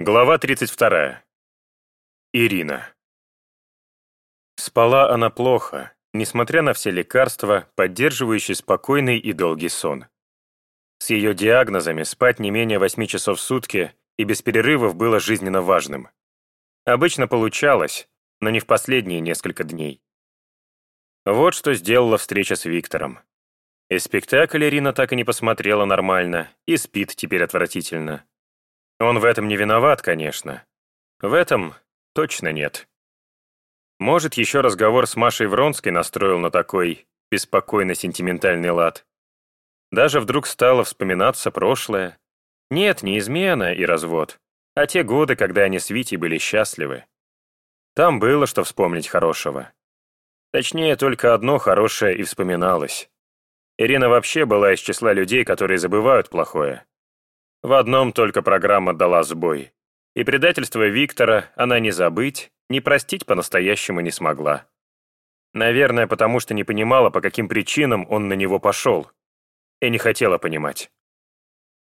Глава 32. Ирина. Спала она плохо, несмотря на все лекарства, поддерживающие спокойный и долгий сон. С ее диагнозами спать не менее 8 часов в сутки и без перерывов было жизненно важным. Обычно получалось, но не в последние несколько дней. Вот что сделала встреча с Виктором. И спектакль Ирина так и не посмотрела нормально, и спит теперь отвратительно. Он в этом не виноват, конечно. В этом точно нет. Может, еще разговор с Машей Вронской настроил на такой беспокойно-сентиментальный лад. Даже вдруг стало вспоминаться прошлое. Нет, не измена и развод, а те годы, когда они с Витей были счастливы. Там было что вспомнить хорошего. Точнее, только одно хорошее и вспоминалось. Ирина вообще была из числа людей, которые забывают плохое. В одном только программа дала сбой. И предательство Виктора она не забыть, не простить по-настоящему не смогла. Наверное, потому что не понимала, по каким причинам он на него пошел. И не хотела понимать.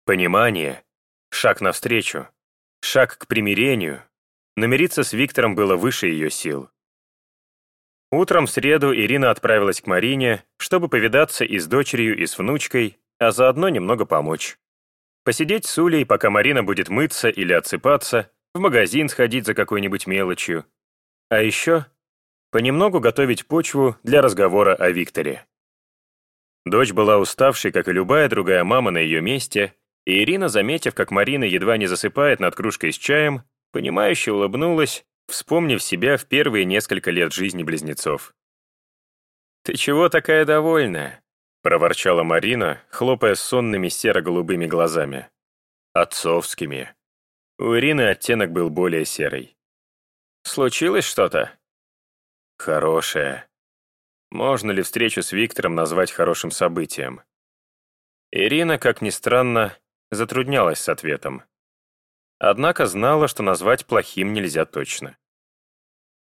Понимание, шаг навстречу, шаг к примирению, намириться с Виктором было выше ее сил. Утром в среду Ирина отправилась к Марине, чтобы повидаться и с дочерью, и с внучкой, а заодно немного помочь. Посидеть с Улей, пока Марина будет мыться или отсыпаться, в магазин сходить за какой-нибудь мелочью. А еще понемногу готовить почву для разговора о Викторе. Дочь была уставшей, как и любая другая мама на ее месте, и Ирина, заметив, как Марина едва не засыпает над кружкой с чаем, понимающе улыбнулась, вспомнив себя в первые несколько лет жизни близнецов. «Ты чего такая довольная?» Проворчала Марина, хлопая сонными серо-голубыми глазами. Отцовскими. У Ирины оттенок был более серый. «Случилось что-то?» «Хорошее. Можно ли встречу с Виктором назвать хорошим событием?» Ирина, как ни странно, затруднялась с ответом. Однако знала, что назвать плохим нельзя точно.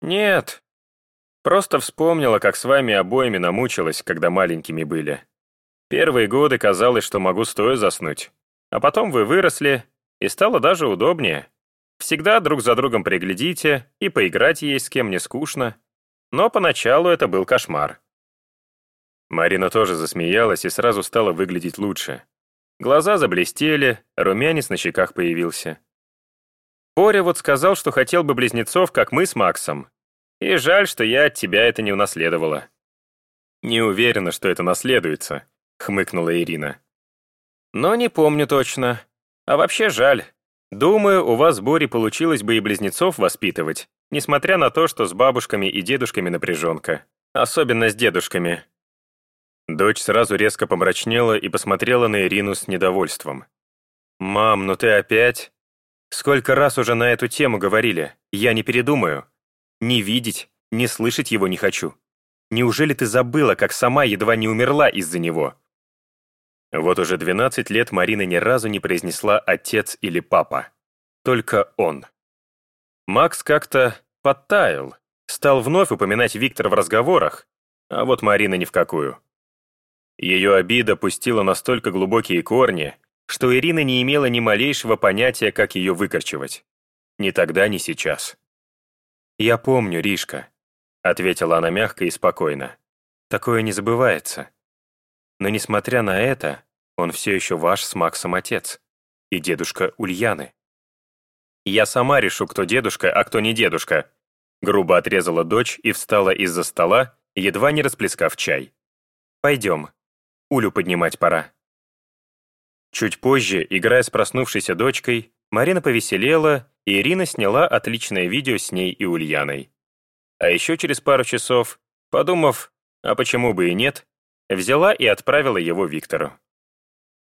«Нет, просто вспомнила, как с вами обоими намучилась, когда маленькими были. Первые годы казалось, что могу стоя заснуть. А потом вы выросли, и стало даже удобнее. Всегда друг за другом приглядите, и поиграть есть с кем не скучно. Но поначалу это был кошмар. Марина тоже засмеялась и сразу стала выглядеть лучше. Глаза заблестели, румянец на щеках появился. Боря вот сказал, что хотел бы близнецов, как мы с Максом. И жаль, что я от тебя это не унаследовала. Не уверена, что это наследуется, хмыкнула Ирина. «Но не помню точно. А вообще жаль. Думаю, у вас с Борей получилось бы и близнецов воспитывать, несмотря на то, что с бабушками и дедушками напряженка. Особенно с дедушками». Дочь сразу резко помрачнела и посмотрела на Ирину с недовольством. «Мам, ну ты опять? Сколько раз уже на эту тему говорили, я не передумаю. Не видеть, не слышать его не хочу. Неужели ты забыла, как сама едва не умерла из-за него?» Вот уже 12 лет Марина ни разу не произнесла «отец» или «папа». Только он. Макс как-то подтаял, стал вновь упоминать Виктора в разговорах, а вот Марина ни в какую. Ее обида пустила настолько глубокие корни, что Ирина не имела ни малейшего понятия, как ее выкорчевать. Ни тогда, ни сейчас. «Я помню, Ришка», — ответила она мягко и спокойно. «Такое не забывается. Но несмотря на это, он все еще ваш с Максом отец и дедушка Ульяны. «Я сама решу, кто дедушка, а кто не дедушка», грубо отрезала дочь и встала из-за стола, едва не расплескав чай. «Пойдем. Улю поднимать пора». Чуть позже, играя с проснувшейся дочкой, Марина повеселела, Ирина сняла отличное видео с ней и Ульяной. А еще через пару часов, подумав, а почему бы и нет, Взяла и отправила его Виктору.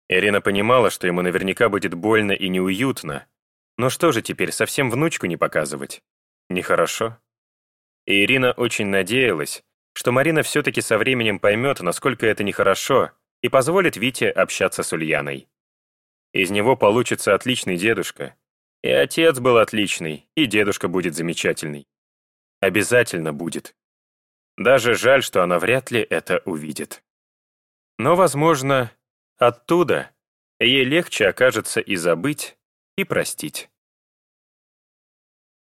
Ирина понимала, что ему наверняка будет больно и неуютно. Но что же теперь, совсем внучку не показывать? Нехорошо. И Ирина очень надеялась, что Марина все-таки со временем поймет, насколько это нехорошо, и позволит Вите общаться с Ульяной. Из него получится отличный дедушка. И отец был отличный, и дедушка будет замечательный. Обязательно будет. Даже жаль, что она вряд ли это увидит. Но, возможно, оттуда ей легче окажется и забыть, и простить.